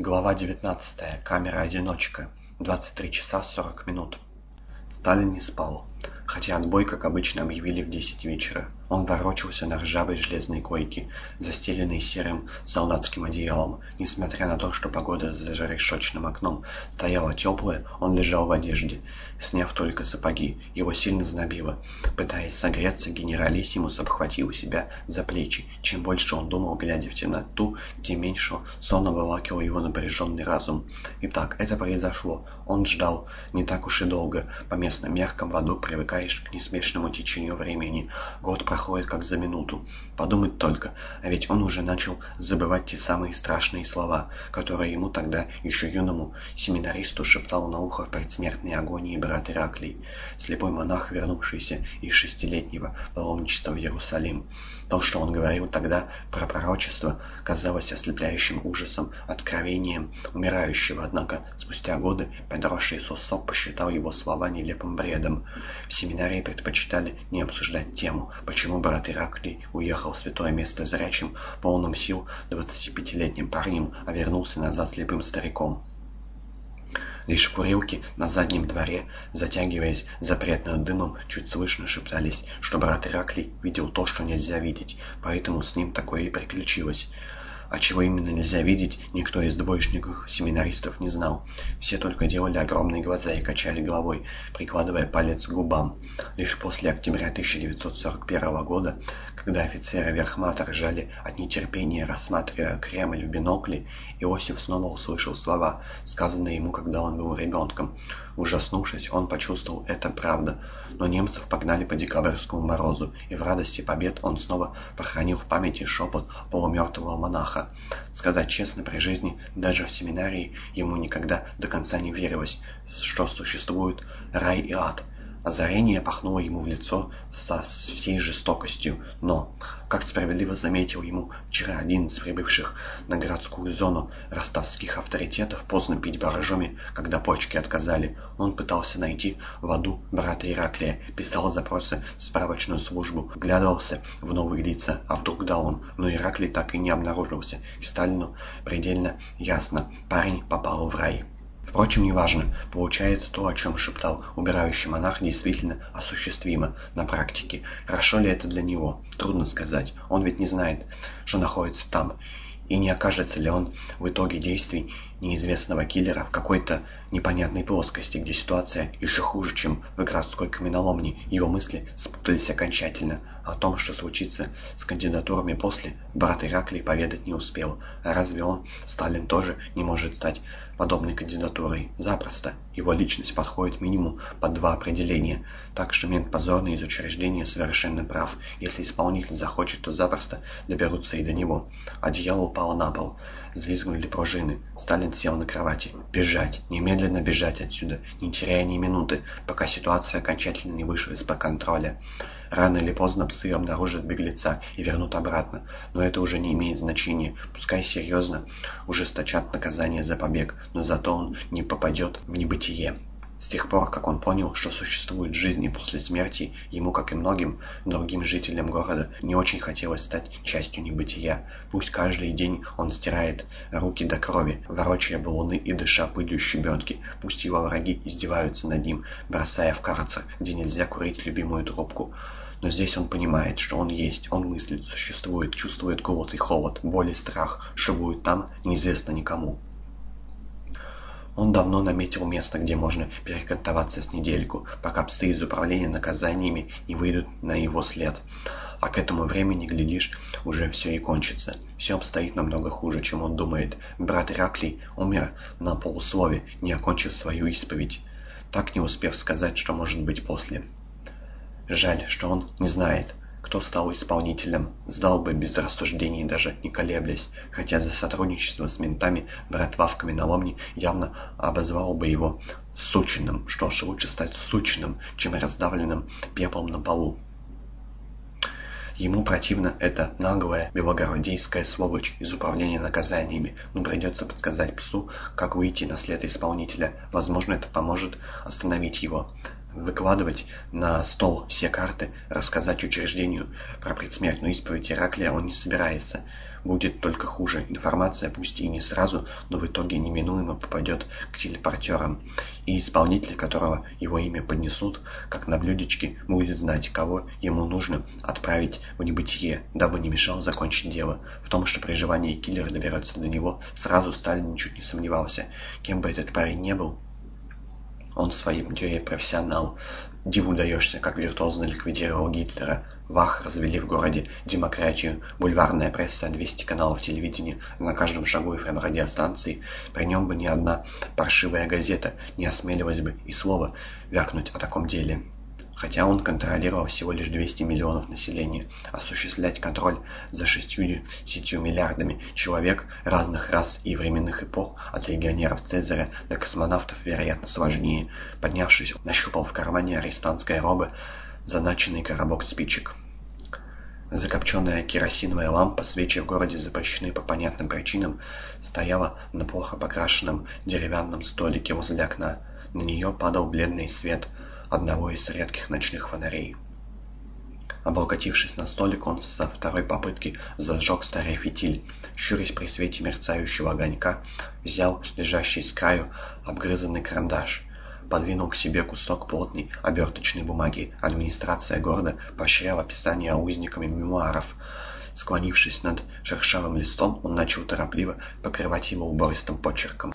Глава 19. Камера-одиночка. 23 часа 40 минут. Сталин не спал, хотя отбой, как обычно, объявили в 10 вечера. Он ворочался на ржавой железной койке, застеленной серым солдатским одеялом. Несмотря на то, что погода за решетчатым окном стояла теплая, он лежал в одежде, сняв только сапоги. Его сильно знобило. Пытаясь согреться, генералиссимус обхватил себя за плечи. Чем больше он думал, глядя в темноту, тем меньше сон обволакивал его напряженный разум. Итак, это произошло. Он ждал не так уж и долго. По местным меркам в аду привыкаешь к неспешному течению времени. Год проходит как за минуту. Подумать только, а ведь он уже начал забывать те самые страшные слова, которые ему тогда, еще юному семинаристу, шептал на ухо в предсмертной агонии брат Ираклий, слепой монах, вернувшийся из шестилетнего паломничества в Иерусалим. То, что он говорил тогда про пророчество, казалось ослепляющим ужасом, откровением умирающего, однако спустя годы подросший Сосо посчитал его слова нелепым бредом. В семинарии предпочитали не обсуждать тему, почему брат Ираклий уехал в святое место зрячим, полным сил 25-летним парнем, а вернулся назад слепым стариком. Лишь в курилке на заднем дворе, затягиваясь запретным дымом, чуть слышно шептались, что брат Ираклий видел то, что нельзя видеть, поэтому с ним такое и приключилось. А чего именно нельзя видеть, никто из двоечников-семинаристов не знал. Все только делали огромные глаза и качали головой, прикладывая палец к губам. Лишь после октября 1941 года, когда офицеры верхмата ржали от нетерпения, рассматривая Кремль в бинокле, Иосиф снова услышал слова, сказанные ему, когда он был ребенком. Ужаснувшись, он почувствовал, это правда. Но немцев погнали по декабрьскому морозу, и в радости побед он снова похоронил в памяти шепот полумертвого монаха. Сказать честно, при жизни, даже в семинарии, ему никогда до конца не верилось, что существуют рай и ад. Озарение пахнуло ему в лицо со всей жестокостью, но, как справедливо заметил ему вчера один из прибывших на городскую зону ростовских авторитетов, поздно пить боржоми, когда почки отказали, он пытался найти в аду брата Ираклия, писал запросы в справочную службу, вглядывался в новые лица, а вдруг да он, но Ираклий так и не обнаружился, и Сталину предельно ясно, парень попал в рай. Впрочем, неважно, получается то, о чем шептал убирающий монах, действительно осуществимо на практике. Хорошо ли это для него? Трудно сказать. Он ведь не знает, что находится там. И не окажется ли он в итоге действий неизвестного киллера в какой-то непонятной плоскости, где ситуация еще хуже, чем в городской каменоломне. Его мысли спутались окончательно. О том, что случится с кандидатурами после, брат Ираклий поведать не успел. А разве он, Сталин, тоже не может стать подобной кандидатурой? Запросто. Его личность подходит минимум под два определения. Так что мент позорный из учреждения совершенно прав. Если исполнитель захочет, то запросто доберутся и до него. Одеяло упало на пол. Взвизгнули пружины. Сталин сел на кровати. Бежать. Немедленно бежать отсюда, не теряя ни минуты, пока ситуация окончательно не вышла из-под контроля. Рано или поздно псы обнаружат беглеца и вернут обратно, но это уже не имеет значения. Пускай серьезно ужесточат наказание за побег, но зато он не попадет в небытие. С тех пор, как он понял, что существует жизнь после смерти, ему, как и многим другим жителям города, не очень хотелось стать частью небытия. Пусть каждый день он стирает руки до крови, ворочая баллоны и дыша пылью щебенки. Пусть его враги издеваются над ним, бросая в карцер, где нельзя курить любимую трубку. Но здесь он понимает, что он есть, он мыслит, существует, чувствует голод и холод, боль и страх, что будет там, неизвестно никому. Он давно наметил место, где можно перекантоваться с недельку, пока псы из управления наказаниями не выйдут на его след. А к этому времени, глядишь, уже все и кончится. Все обстоит намного хуже, чем он думает. Брат Ираклий умер на полуслове, не окончив свою исповедь, так не успев сказать, что может быть после. Жаль, что он не знает, кто стал исполнителем, сдал бы без рассуждений, даже не колеблясь, хотя за сотрудничество с ментами братва в каменоломне явно обозвал бы его сученным. Что ж, лучше стать сученным, чем раздавленным пеплом на полу. Ему противна эта наглая белогородейская сволочь из управления наказаниями, но придется подсказать псу, как выйти на след исполнителя. Возможно, это поможет остановить его выкладывать на стол все карты, рассказать учреждению про предсмертную исповедь Ираклия он не собирается. будет только хуже. Информация, пусть и не сразу, но в итоге неминуемо попадет к телепортерам, и исполнитель, которого его имя поднесут, как на блюдечке, будет знать, кого ему нужно отправить в небытие, дабы не мешал закончить дело. В том, что приживание киллера доберется до него, сразу Сталин ничуть не сомневался. Кем бы этот парень не был, он в своем профессионал. Диву даешься, как виртуозно ликвидировал Гитлера. Вах, развели в городе демократию, бульварная пресса, 200 каналов телевидения, на каждом шагу FM радиостанции. При нем бы ни одна паршивая газета не осмеливалась бы и слова вякнуть о таком деле хотя он контролировал всего лишь 200 миллионов населения. Осуществлять контроль за 60 миллиардами человек разных рас и временных эпох, от легионеров Цезаря до космонавтов, вероятно, сложнее. Поднявшись, нащупал в кармане арестантской робы заначенный коробок спичек. Закопченная керосиновая лампа, свечи в городе запрещены по понятным причинам, стояла на плохо покрашенном деревянном столике возле окна. На нее падал бледный свет – одного из редких ночных фонарей. Облокотившись на столик, он со второй попытки зажег старый фитиль. Щурясь при свете мерцающего огонька, взял лежащий с краю обгрызанный карандаш. Подвинул к себе кусок плотной оберточной бумаги. Администрация города поощряла писание узниками мемуаров. Склонившись над шершавым листом, он начал торопливо покрывать его убористым почерком.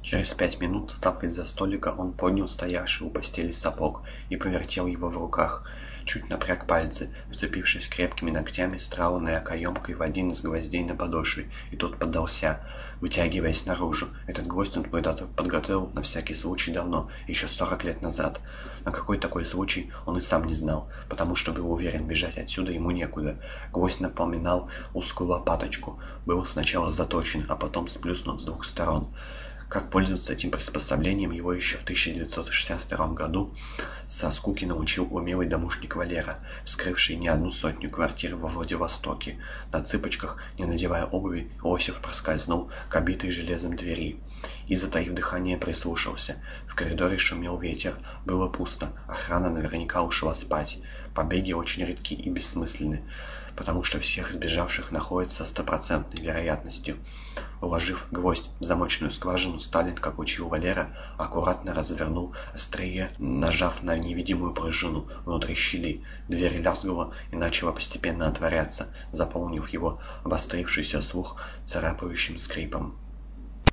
Через пять минут, встав из-за столика, он поднял стоявший у постели сапог и повертел его в руках. Чуть напряг пальцы, вцепившись крепкими ногтями с траурной окоемкой в один из гвоздей на подошве, и тот поддался, вытягиваясь наружу. Этот гвоздь он подготовил на всякий случай давно, еще сорок лет назад. На какой такой случай он и сам не знал, потому что был уверен, бежать отсюда ему некуда. Гвоздь напоминал узкую лопаточку, был сначала заточен, а потом сплюснут с двух сторон. Как пользоваться этим приспособлением его еще в 1962 году со скуки научил умелый домушник Валера, вскрывший не одну сотню квартир во Владивостоке. На цыпочках, не надевая обуви, Осип проскользнул к обитой железом двери и, затаив дыхание, прислушался. В коридоре шумел ветер, было пусто, охрана наверняка ушла спать. Побеги очень редки и бессмысленны, потому что всех сбежавших находится стопроцентной вероятностью. Уложив гвоздь в замочную скважину, Сталин, как учил Валера, аккуратно развернул острие, нажав на невидимую пружину внутри щели. Дверь лязгнула и начала постепенно отворяться, заполнив его обострившийся слух царапающим скрипом.